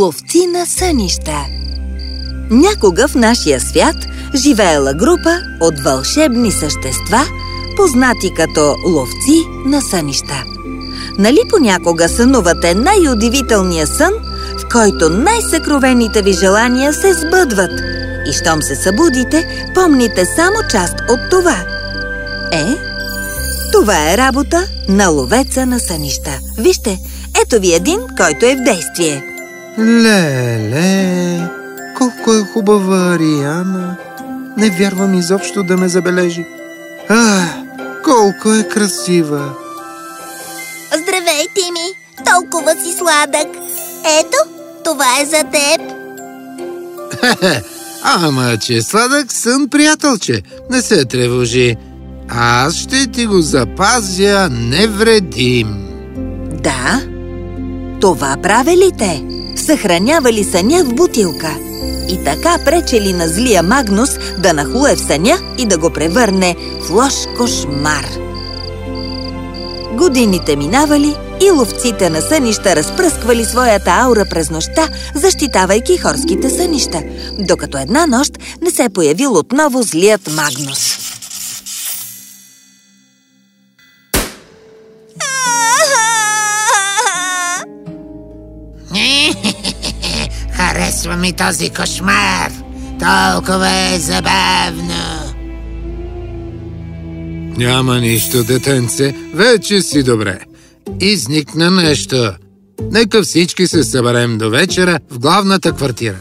Ловци на сънища Някога в нашия свят живеела група от вълшебни същества, познати като ловци на сънища. Нали понякога сънувате най-удивителния сън, в който най-съкровените ви желания се сбъдват и щом се събудите, помните само част от това. Е, това е работа на ловеца на сънища. Вижте, ето ви един, който е в действие. Леле, колко е хубава Ариана. Не вярвам изобщо да ме забележи. А, колко е красива. Здравей, Тими! Толкова си сладък! Ето, това е за теб! Ама, че е сладък сън, приятелче. Не се тревожи. Аз ще ти го запазя невредим. Да, това правили те. Съхранявали съня в бутилка. И така пречели на злия Магнус да нахлуе в съня и да го превърне в лош кошмар. Годините минавали и ловците на сънища разпръсквали своята аура през нощта, защитавайки хорските сънища, докато една нощ не се появил отново злият Магнус. Харесва ми този кошмар. Толкова е забавно. Няма нищо, детенце. Вече си добре. Изникна нещо. Нека всички се съберем до вечера в главната квартира.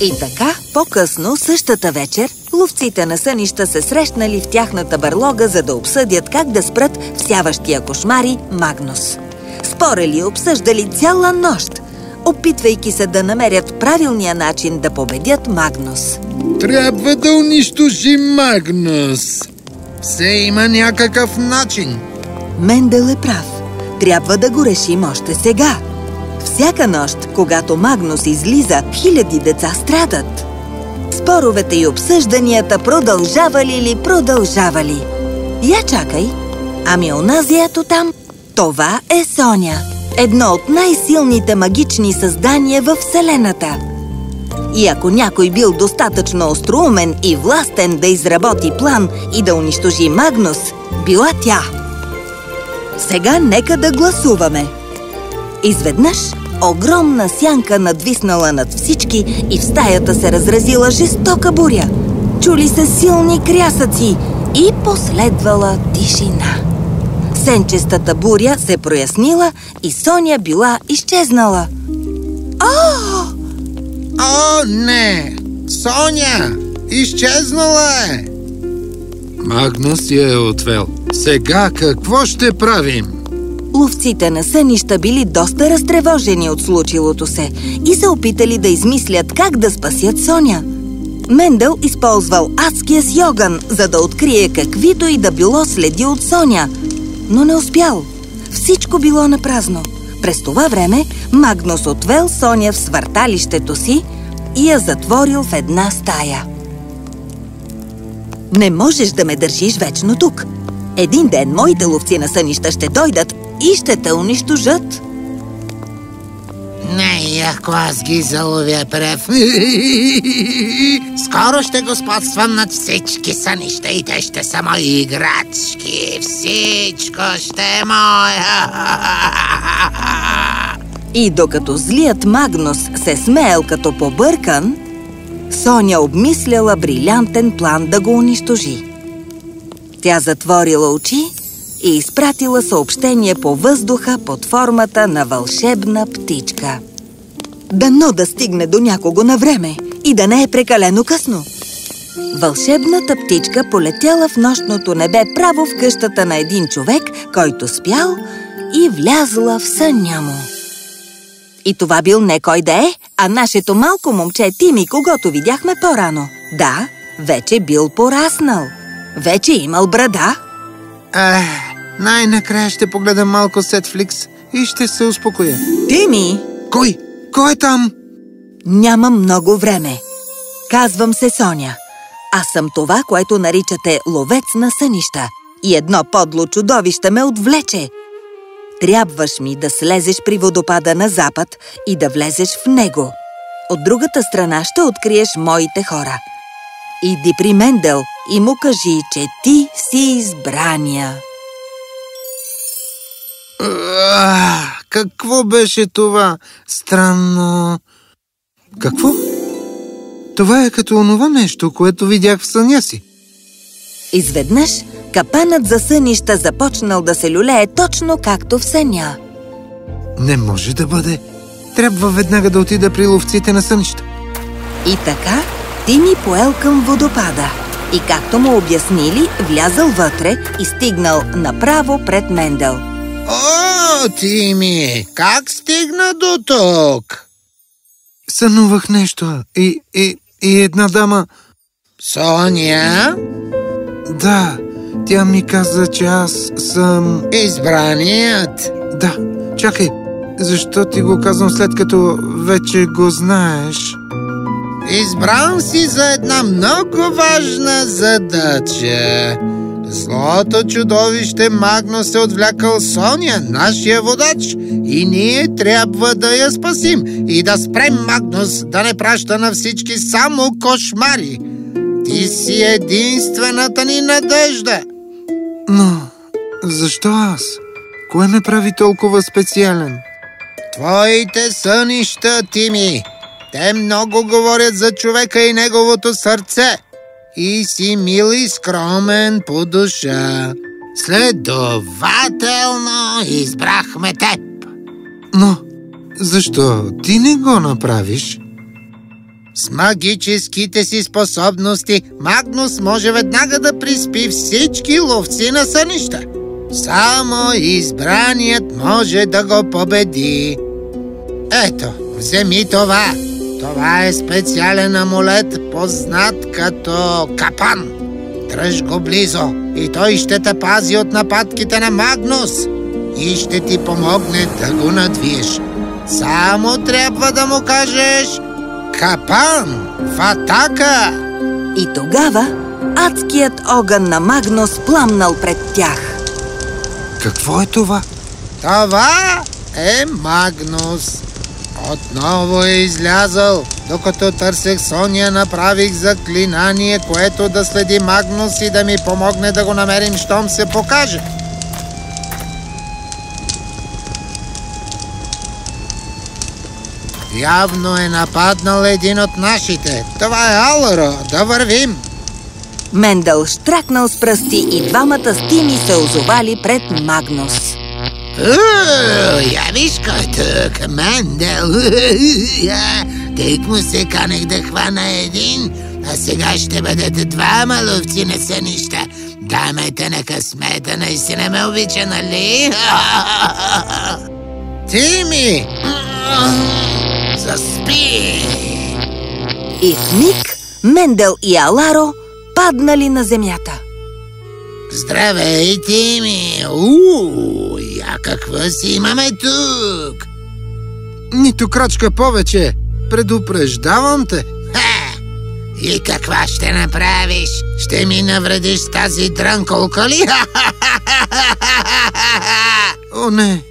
И така, по-късно, същата вечер, ловците на сънища се срещнали в тяхната барлога, за да обсъдят как да спрат всяващия кошмари Магнус. Спорели и обсъждали цяла нощ, опитвайки се да намерят правилния начин да победят Магнус. Трябва да унищожим Магнус. Все има някакъв начин. Мендел е прав. Трябва да го решим още сега. Всяка нощ, когато Магнус излиза, хиляди деца страдат. Споровете и обсъжданията продължавали ли продължавали. Я чакай. Ами онази ето там, това е Соня. Едно от най-силните магични създания във Вселената. И ако някой бил достатъчно остроумен и властен да изработи план и да унищожи Магнус, била тя. Сега нека да гласуваме. Изведнъж огромна сянка надвиснала над всички и в стаята се разразила жестока буря. Чули се силни крясъци и последвала тишина. Сенчестата буря се прояснила и Соня била изчезнала. О! О, не! Соня! Изчезнала е! Магнус я е отвел. Сега какво ще правим? Ловците на сънища били доста разтревожени от случилото се и се опитали да измислят как да спасят Соня. Мендел използвал адския с йоган, за да открие каквито и да било следи от Соня, но не успял. Всичко било на празно. През това време Магнус отвел Соня в свърталището си и я затворил в една стая. Не можеш да ме държиш вечно тук. Един ден моите ловци на сънища ще дойдат и ще те унищожат. Не, ако аз ги заловя прев. Скоро ще господствам над всички сънища и те ще са мои играчки. Всичко ще е мое. И докато злият Магнус се смеял като побъркан, Соня обмисляла брилянтен план да го унищожи. Тя затворила очи и изпратила съобщение по въздуха под формата на вълшебна птичка. Дано да стигне до някого на време и да не е прекалено късно. Вълшебната птичка полетяла в нощното небе право в къщата на един човек, който спял и влязла в съня му. И това бил не кой да е, а нашето малко момче Тими, когато видяхме по-рано. Да, вече бил пораснал. Вече имал брада. Ех, най-накрая ще погледам малко Сетфликс и ще се успокоя. Тими! Кой? Кой е там? Нямам много време. Казвам се Соня. Аз съм това, което наричате ловец на сънища. И едно подло чудовище ме отвлече. Трябваш ми да слезеш при водопада на запад и да влезеш в него. От другата страна ще откриеш моите хора. Иди при Мендел и му кажи, че ти си избрания. Какво беше това? Странно. Какво? Това е като онова нещо, което видях в съня си. Изведнъж капанът за сънища започнал да се люлее точно както в съня. Не може да бъде. Трябва веднага да отида при ловците на сънища. И така ти ми поел към водопада. И както му обяснили, влязъл вътре и стигнал направо пред Мендел. О, Тими, как стигна до тук? Сънувах нещо и, и, и една дама... Соня, Да, тя ми каза, че аз съм... избраният. Да, чакай. Защо ти го казвам след като вече го знаеш? Избран си за една много важна задача. Злото чудовище Магно се отвлякал Соня, нашия водач, и ние трябва да я спасим и да спрем Магнус да не праща на всички само кошмари. Ти си единствената ни надежда. Но, защо аз? Кое ме прави толкова специален? Твоите сънища, Тими, те много говорят за човека и неговото сърце. И си мил и скромен по душа. Следователно избрахме теб. Но, защо ти не го направиш? С магическите си способности Магнус може веднага да приспи всички ловци на сънища. Само избраният може да го победи. Ето, вземи това. Това е специален амулет, познат като капан. Дръж го близо и той ще те пази от нападките на Магнус и ще ти помогне да го надвиеш. Само трябва да му кажеш Капан в атака! И тогава адският огън на Магнус пламнал пред тях. Какво е това? Това е Магнус. Отново е излязъл. Докато търсех Соня, направих заклинание, което да следи Магнус и да ми помогне да го намерим, щом се покаже. Явно е нападнал един от нашите. Това е Аларо. Да вървим. Мендел штракнал с пръсти и двамата с Тими се озовали пред Магнус. Я виж кой тук, Мендел. Тък му се канех да хвана един, а сега ще бъдете двама ловци на сънища. Дамата на късмета наистина ме обича, нали? Тими! Заспи! И в миг Мендел и Аларо паднали на земята. Здравей, Тими! Уу, я какво си имаме тук? Нито крачка повече. Предупреждавам те. Ха! И каква ще направиш? Ще ми навредиш с тази дрънколка ли? О, не!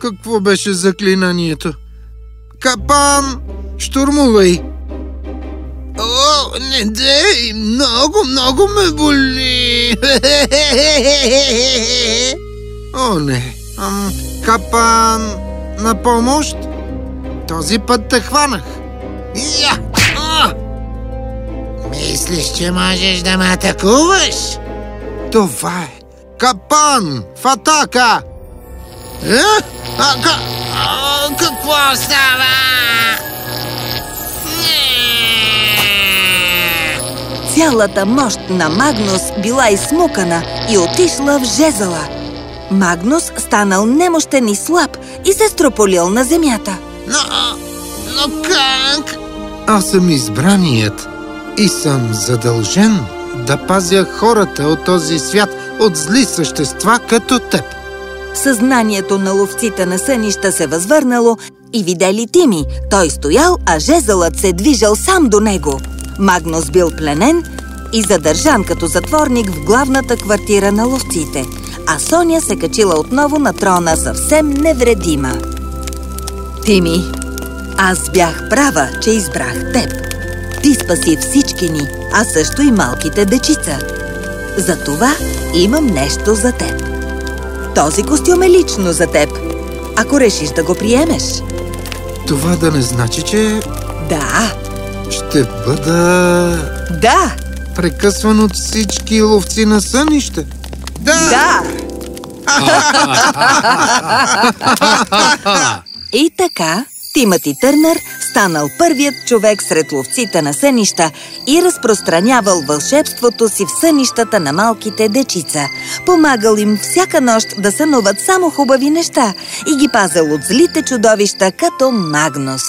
Какво беше заклинанието? Капан! Штурмувай! Не дей! Много, много ме боли! О, не! Ам, капан! На помощ? Този път те хванах. Я! А! Мислиш, че можеш да ме атакуваш? Това е! Капан! В атака! А? А, а, какво става? Цялата мощ на Магнус била изсмукана и отишла в жезъла. Магнус станал немощен и слаб и се строполил на земята. Но, но как? Аз съм избраният и съм задължен да пазя хората от този свят от зли същества като теб. Съзнанието на ловците на сънища се възвърнало и видели Тими. Той стоял, а жезълът се движал сам до него. Магнус бил пленен и задържан като затворник в главната квартира на ловците. а Соня се качила отново на трона съвсем невредима. Тими, аз бях права, че избрах теб. Ти спаси всички ни, а също и малките дечица. Затова имам нещо за теб. Този костюм е лично за теб, ако решиш да го приемеш. Това да не значи, че Да, ще бъда да, прекъсван от всички ловци на сънища. да! И така, Тимати Търнър станал първият човек сред ловците на сънища и разпространявал вълшебството си в сънищата на малките дечица. Помагал им всяка нощ да сънуват само хубави неща и ги пазал от злите чудовища като Магнус.